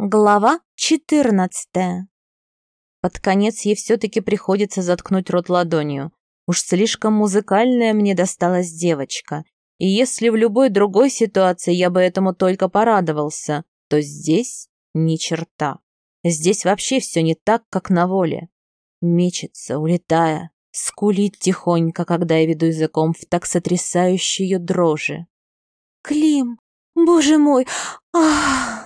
Глава 14 Под конец ей все-таки приходится заткнуть рот ладонью. Уж слишком музыкальная мне досталась девочка. И если в любой другой ситуации я бы этому только порадовался, то здесь ни черта. Здесь вообще все не так, как на воле. Мечется, улетая, скулит тихонько, когда я веду языком в так сотрясающей ее дрожи. «Клим, боже мой! Ах!»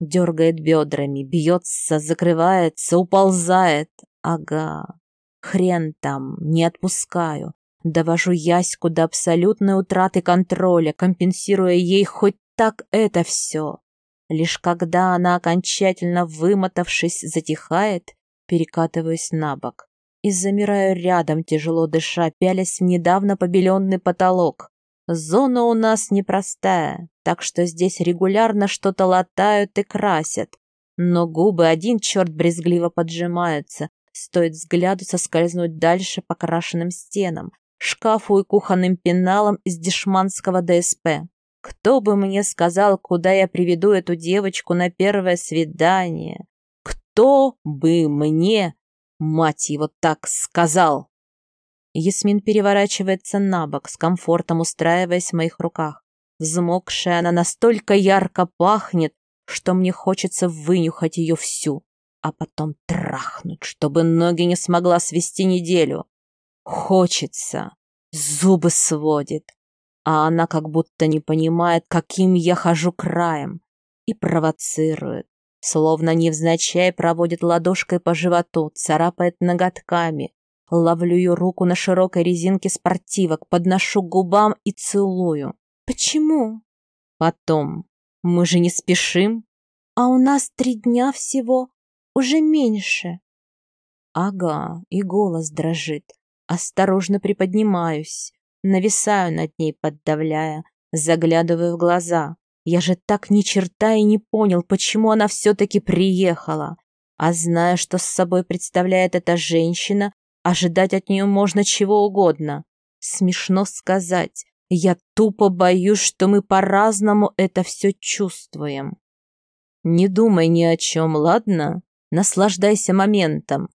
Дергает бедрами, бьется, закрывается, уползает. Ага, хрен там, не отпускаю. Довожу Яську до абсолютной утраты контроля, компенсируя ей хоть так это все. Лишь когда она, окончательно вымотавшись, затихает, перекатываюсь на бок и замираю рядом, тяжело дыша, пялясь в недавно побеленный потолок. Зона у нас непростая, так что здесь регулярно что-то латают и красят. Но губы один черт брезгливо поджимаются, стоит взгляду соскользнуть дальше по крашенным стенам, шкафу и кухонным пеналам из дешманского ДСП. Кто бы мне сказал, куда я приведу эту девочку на первое свидание? Кто бы мне, мать его, так сказал? Ясмин переворачивается на бок, с комфортом устраиваясь в моих руках. Взмокшая она настолько ярко пахнет, что мне хочется вынюхать ее всю, а потом трахнуть, чтобы ноги не смогла свести неделю. Хочется, зубы сводит, а она как будто не понимает, каким я хожу краем, и провоцирует, словно невзначай проводит ладошкой по животу, царапает ноготками, Ловлю ее руку на широкой резинке спортивок, подношу к губам и целую. Почему? Потом. Мы же не спешим. А у нас три дня всего. Уже меньше. Ага, и голос дрожит. Осторожно приподнимаюсь. Нависаю над ней, поддавляя. Заглядываю в глаза. Я же так ни черта и не понял, почему она все-таки приехала. А зная, что с собой представляет эта женщина, Ожидать от нее можно чего угодно. Смешно сказать. Я тупо боюсь, что мы по-разному это все чувствуем. Не думай ни о чем, ладно? Наслаждайся моментом.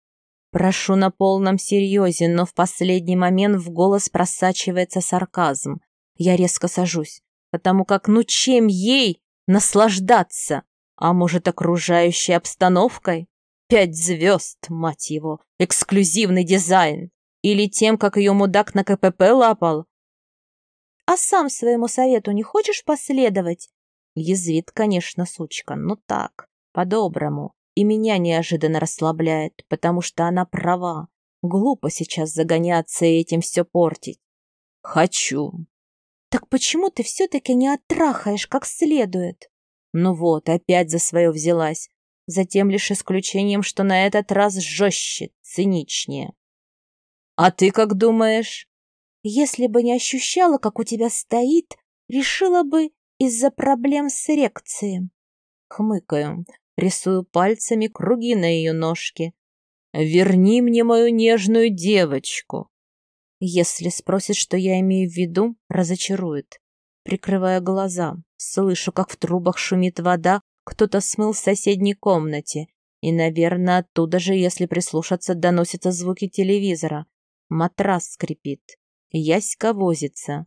Прошу на полном серьезе, но в последний момент в голос просачивается сарказм. Я резко сажусь, потому как ну чем ей наслаждаться? А может, окружающей обстановкой? Пять звезд, мать его, эксклюзивный дизайн. Или тем, как ее мудак на КПП лапал. А сам своему совету не хочешь последовать? Язвит, конечно, сучка, но так, по-доброму. И меня неожиданно расслабляет, потому что она права. Глупо сейчас загоняться и этим все портить. Хочу. Так почему ты все-таки не оттрахаешь как следует? Ну вот, опять за свое взялась затем лишь исключением, что на этот раз жестче, циничнее. «А ты как думаешь?» «Если бы не ощущала, как у тебя стоит, решила бы из-за проблем с эрекцией». Хмыкаю, рисую пальцами круги на ее ножке. «Верни мне мою нежную девочку!» Если спросит, что я имею в виду, разочарует. Прикрывая глаза, слышу, как в трубах шумит вода, кто-то смыл в соседней комнате, и, наверное, оттуда же, если прислушаться, доносятся звуки телевизора. Матрас скрипит. Яська возится.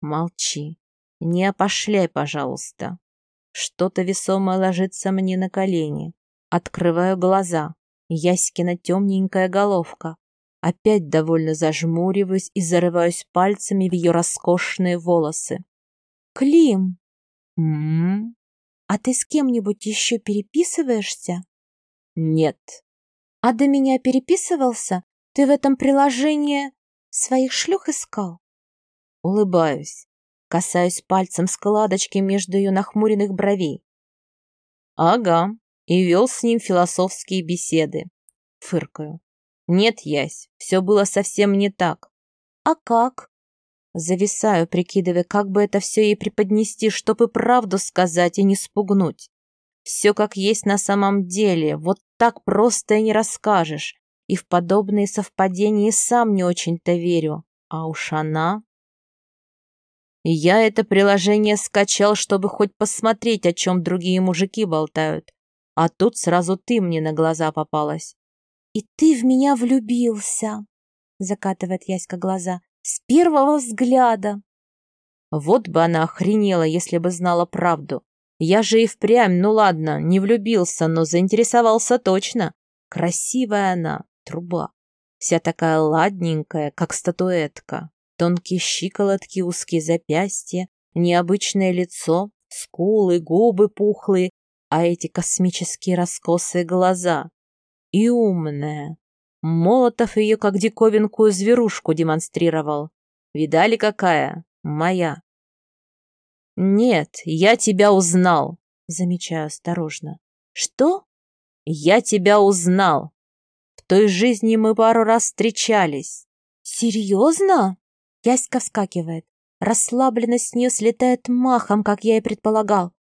Молчи. Не опошляй, пожалуйста. Что-то весомое ложится мне на колени. Открываю глаза. Яськина темненькая головка. Опять довольно зажмуриваюсь и зарываюсь пальцами в ее роскошные волосы. «Клим!» «М-м-м!» «А ты с кем-нибудь еще переписываешься?» «Нет». «А до меня переписывался? Ты в этом приложении своих шлюх искал?» Улыбаюсь, касаюсь пальцем складочки между ее нахмуренных бровей. «Ага, и вел с ним философские беседы». Фыркаю. «Нет, Ясь, все было совсем не так». «А как?» Зависаю, прикидывая, как бы это все ей преподнести, чтобы правду сказать и не спугнуть. Все как есть на самом деле, вот так просто и не расскажешь. И в подобные совпадения сам не очень-то верю. А уж она... Я это приложение скачал, чтобы хоть посмотреть, о чем другие мужики болтают. А тут сразу ты мне на глаза попалась. «И ты в меня влюбился», — закатывает Яська глаза, — «с первого взгляда». Вот бы она охренела, если бы знала правду. Я же и впрямь, ну ладно, не влюбился, но заинтересовался точно. Красивая она, труба. Вся такая ладненькая, как статуэтка. Тонкие щиколотки, узкие запястья, необычное лицо, скулы, губы пухлые, а эти космические раскосые глаза. И умная. Молотов ее как диковинкую зверушку демонстрировал. Видали, какая? Моя. Нет, я тебя узнал, замечаю осторожно. Что? Я тебя узнал. В той жизни мы пару раз встречались. Серьезно? Яська вскакивает. Расслабленность с нее слетает махом, как я и предполагал.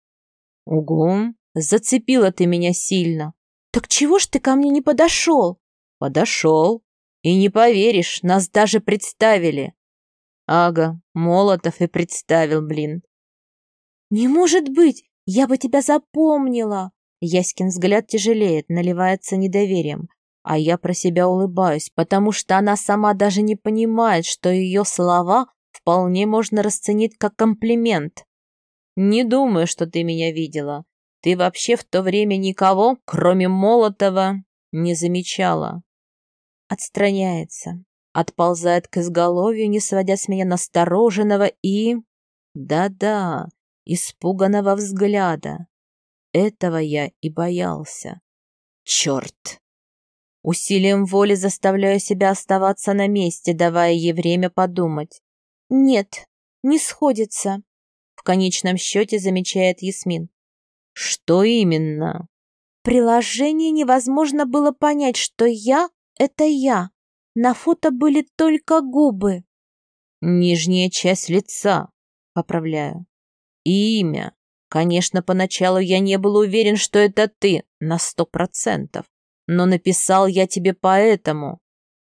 Угу, зацепила ты меня сильно. Так чего ж ты ко мне не подошел? Подошел. И не поверишь, нас даже представили. Ага, Молотов и представил, блин. Не может быть, я бы тебя запомнила. Яськин взгляд тяжелеет, наливается недоверием. А я про себя улыбаюсь, потому что она сама даже не понимает, что ее слова вполне можно расценить как комплимент. Не думаю, что ты меня видела. Ты вообще в то время никого, кроме Молотова, не замечала. Отстраняется, отползает к изголовью, не сводя с меня настороженного и... Да-да, испуганного взгляда. Этого я и боялся. Черт! Усилием воли заставляю себя оставаться на месте, давая ей время подумать. «Нет, не сходится», — в конечном счете замечает Ясмин. «Что именно?» «Приложение невозможно было понять, что я — это я. На фото были только губы». «Нижняя часть лица», — поправляю. «И имя. Конечно, поначалу я не был уверен, что это ты, на сто процентов но написал я тебе поэтому».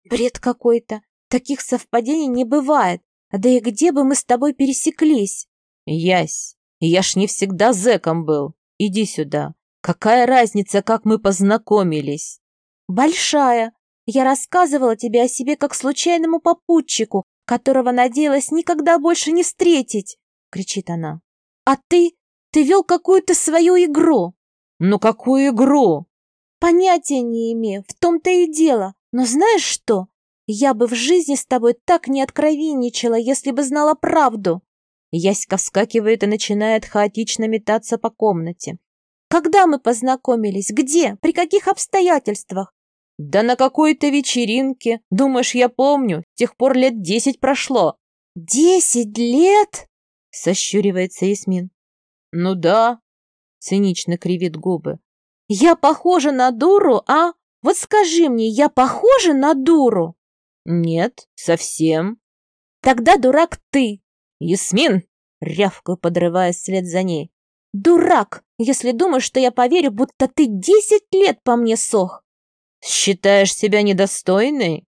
«Бред какой-то. Таких совпадений не бывает. Да и где бы мы с тобой пересеклись?» «Ясь, я ж не всегда зэком был. Иди сюда. Какая разница, как мы познакомились?» «Большая. Я рассказывала тебе о себе как случайному попутчику, которого надеялась никогда больше не встретить», — кричит она. «А ты? Ты вел какую-то свою игру». «Ну какую игру?» Понятия не имею, в том-то и дело. Но знаешь что? Я бы в жизни с тобой так не откровенничала, если бы знала правду. Яська вскакивает и начинает хаотично метаться по комнате. Когда мы познакомились? Где? При каких обстоятельствах? Да на какой-то вечеринке. Думаешь, я помню? С тех пор лет десять прошло. Десять лет? Сощуривается Ясмин. Ну да. Цинично кривит губы. Я похожа на дуру, а? Вот скажи мне, я похожа на дуру? Нет, совсем. Тогда дурак ты. Ясмин, рявкаю, подрываясь вслед за ней. Дурак, если думаешь, что я поверю, будто ты десять лет по мне сох. Считаешь себя недостойной?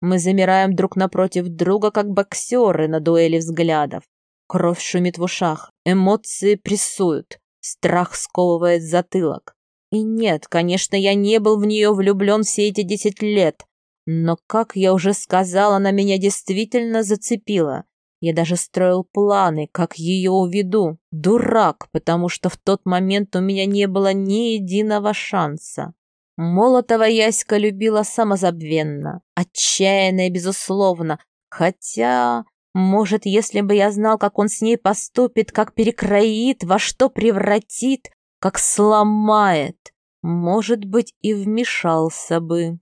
Мы замираем друг напротив друга, как боксеры на дуэли взглядов. Кровь шумит в ушах, эмоции прессуют, страх сковывает затылок. И нет, конечно, я не был в нее влюблен все эти десять лет. Но, как я уже сказала, она меня действительно зацепила. Я даже строил планы, как ее уведу. Дурак, потому что в тот момент у меня не было ни единого шанса. Молотова Яська любила самозабвенно, отчаянно и безусловно, хотя, может, если бы я знал, как он с ней поступит, как перекроит, во что превратит, как сломает, может быть, и вмешался бы.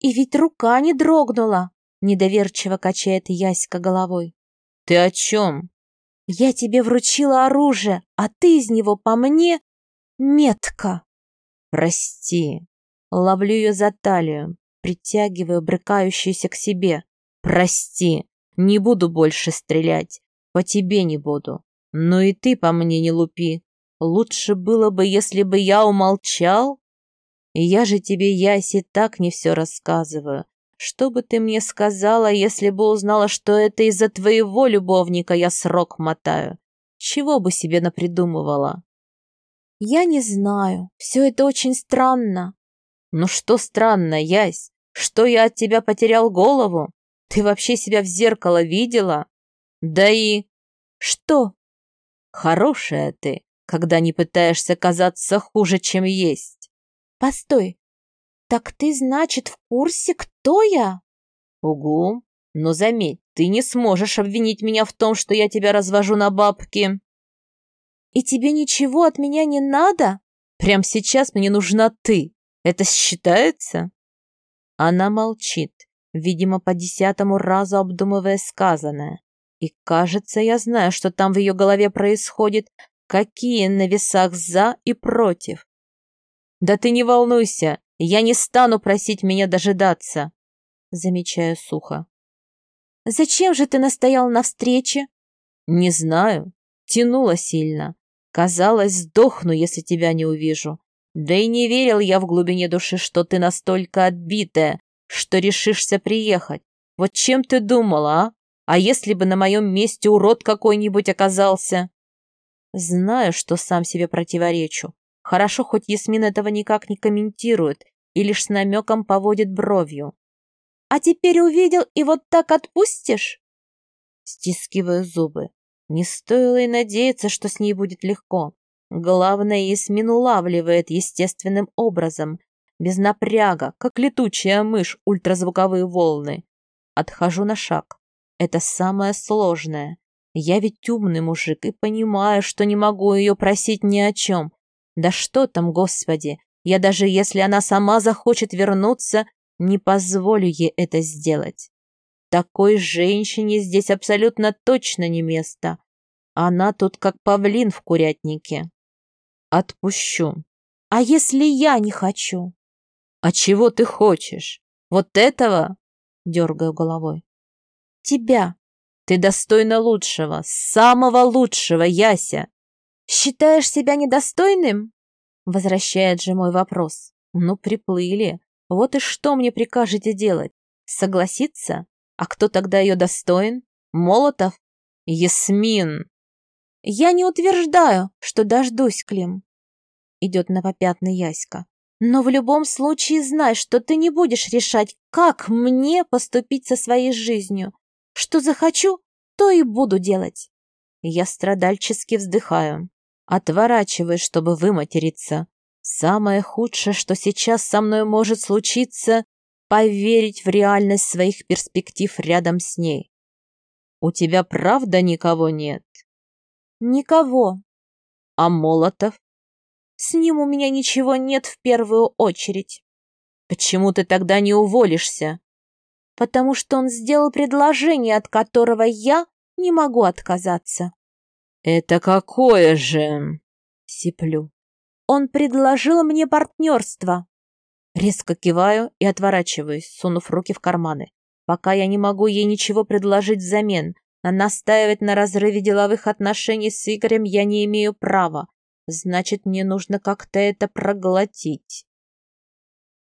И ведь рука не дрогнула, недоверчиво качает Яська головой. Ты о чем? Я тебе вручила оружие, а ты из него по мне метка. Прости. Ловлю ее за талию, притягиваю брыкающуюся к себе. Прости, не буду больше стрелять, по тебе не буду. Но и ты по мне не лупи, Лучше было бы, если бы я умолчал. Я же тебе, Яси, так не все рассказываю. Что бы ты мне сказала, если бы узнала, что это из-за твоего любовника я срок мотаю? Чего бы себе напридумывала? Я не знаю. Все это очень странно. Ну что странно, Ясь? Что я от тебя потерял голову? Ты вообще себя в зеркало видела? Да и... Что? Хорошая ты, когда не пытаешься казаться хуже, чем есть. Постой. Так ты, значит, в курсе, кто я? Угу. Но заметь, ты не сможешь обвинить меня в том, что я тебя развожу на бабки. И тебе ничего от меня не надо? Прямо сейчас мне нужна ты. Это считается? Она молчит, видимо, по десятому разу обдумывая сказанное. И кажется, я знаю, что там в ее голове происходит, какие на весах за и против. Да ты не волнуйся, я не стану просить меня дожидаться, замечаю сухо. Зачем же ты настоял на встрече? Не знаю, тянуло сильно. Казалось, сдохну, если тебя не увижу. Да и не верил я в глубине души, что ты настолько отбитая, что решишься приехать. Вот чем ты думала, а? А если бы на моем месте урод какой-нибудь оказался? Знаю, что сам себе противоречу. Хорошо, хоть Ясмин этого никак не комментирует и лишь с намеком поводит бровью. А теперь увидел и вот так отпустишь? Стискиваю зубы. Не стоило и надеяться, что с ней будет легко. Главное, Ясмин улавливает естественным образом, без напряга, как летучая мышь ультразвуковые волны. Отхожу на шаг. Это самое сложное. Я ведь умный мужик и понимаю, что не могу ее просить ни о чем. Да что там, господи, я даже если она сама захочет вернуться, не позволю ей это сделать. Такой женщине здесь абсолютно точно не место. Она тут как павлин в курятнике. Отпущу. А если я не хочу? А чего ты хочешь? Вот этого? Дергаю головой тебя. Ты достойна лучшего, самого лучшего, Яся. Считаешь себя недостойным? Возвращает же мой вопрос. Ну, приплыли. Вот и что мне прикажете делать? Согласиться? А кто тогда ее достоин? Молотов? Ясмин. Я не утверждаю, что дождусь, Клим. Идет на попятный Яська. Но в любом случае знай, что ты не будешь решать, как мне поступить со своей жизнью. Что захочу, то и буду делать. Я страдальчески вздыхаю. Отворачиваюсь, чтобы выматериться. Самое худшее, что сейчас со мной может случиться, поверить в реальность своих перспектив рядом с ней. У тебя правда никого нет? Никого. А Молотов? С ним у меня ничего нет в первую очередь. Почему ты тогда не уволишься? потому что он сделал предложение, от которого я не могу отказаться. «Это какое же?» — сиплю. «Он предложил мне партнерство». Резко киваю и отворачиваюсь, сунув руки в карманы. Пока я не могу ей ничего предложить взамен, а настаивать на разрыве деловых отношений с Игорем я не имею права. Значит, мне нужно как-то это проглотить.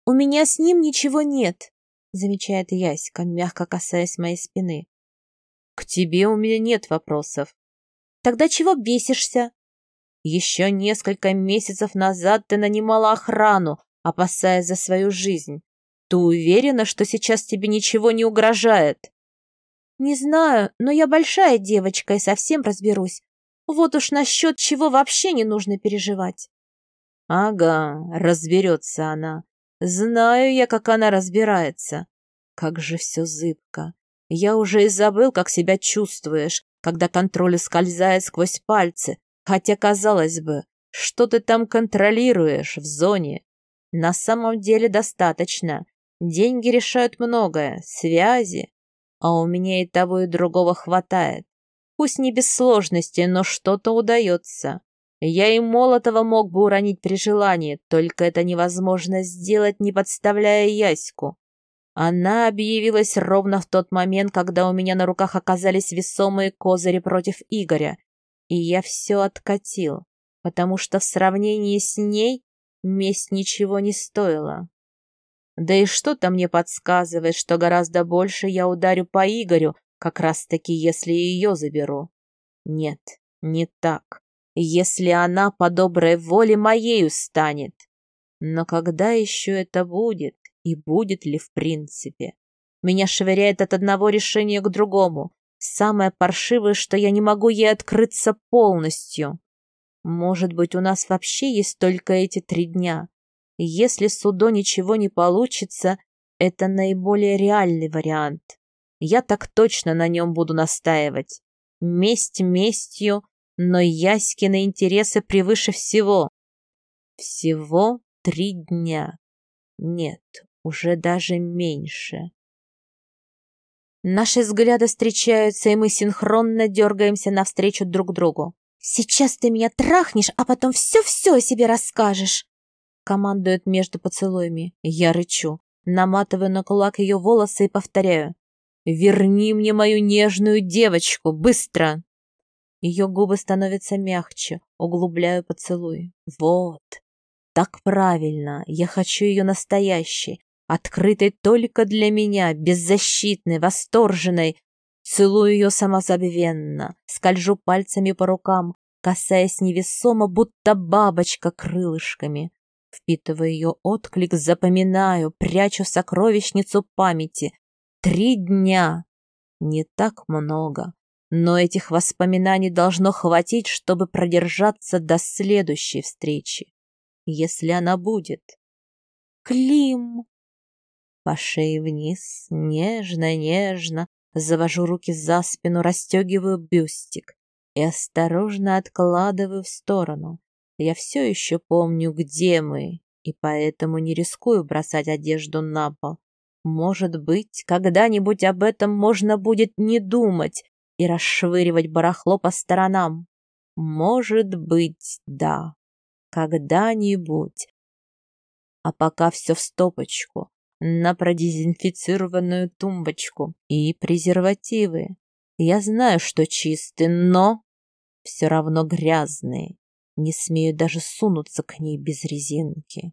«У меня с ним ничего нет», замечает Яська, мягко касаясь моей спины. К тебе у меня нет вопросов. Тогда чего бесишься? Еще несколько месяцев назад ты нанимала охрану, опасаясь за свою жизнь. Ты уверена, что сейчас тебе ничего не угрожает? Не знаю, но я большая девочка и совсем разберусь. Вот уж насчет чего вообще не нужно переживать. Ага, разберется она. Знаю я, как она разбирается. Как же все зыбко. Я уже и забыл, как себя чувствуешь, когда контроль скользает сквозь пальцы, хотя, казалось бы, что ты там контролируешь в зоне? На самом деле достаточно. Деньги решают многое, связи. А у меня и того, и другого хватает. Пусть не без сложностей, но что-то удается. Я и Молотова мог бы уронить при желании, только это невозможно сделать, не подставляя Яську. Она объявилась ровно в тот момент, когда у меня на руках оказались весомые козыри против Игоря, и я все откатил, потому что в сравнении с ней месть ничего не стоила. Да и что-то мне подсказывает, что гораздо больше я ударю по Игорю, как раз-таки если ее заберу. Нет, не так. Если она по доброй воле моею станет. Но когда еще это будет? И будет ли в принципе? Меня швыряет от одного решения к другому. Самое паршивое, что я не могу ей открыться полностью. Может быть, у нас вообще есть только эти три дня. Если с Удо ничего не получится, это наиболее реальный вариант. Я так точно на нем буду настаивать. Месть местью, но Яськины интересы превыше всего. Всего три дня. Нет, уже даже меньше. Наши взгляды встречаются, и мы синхронно дергаемся навстречу друг другу. «Сейчас ты меня трахнешь, а потом все-все о себе расскажешь!» Командует между поцелуями. Я рычу, наматываю на кулак ее волосы и повторяю. «Верни мне мою нежную девочку, быстро!» Ее губы становятся мягче, углубляю поцелуй. Вот, так правильно, я хочу ее настоящей, открытой только для меня, беззащитной, восторженной. Целую ее самозабвенно, скольжу пальцами по рукам, касаясь невесомо, будто бабочка крылышками. Впитывая ее отклик, запоминаю, прячу сокровищницу памяти. Три дня. Не так много, но этих воспоминаний должно хватить, чтобы продержаться до следующей встречи. Если она будет. Клим! По шее вниз, нежно-нежно, завожу руки за спину, расстегиваю бюстик и осторожно откладываю в сторону. Я все еще помню, где мы, и поэтому не рискую бросать одежду на пол. Может быть, когда-нибудь об этом можно будет не думать и расшвыривать барахло по сторонам. Может быть, да, когда-нибудь. А пока все в стопочку на продезинфицированную тумбочку и презервативы. Я знаю, что чистые, но все равно грязные. Не смею даже сунуться к ней без резинки.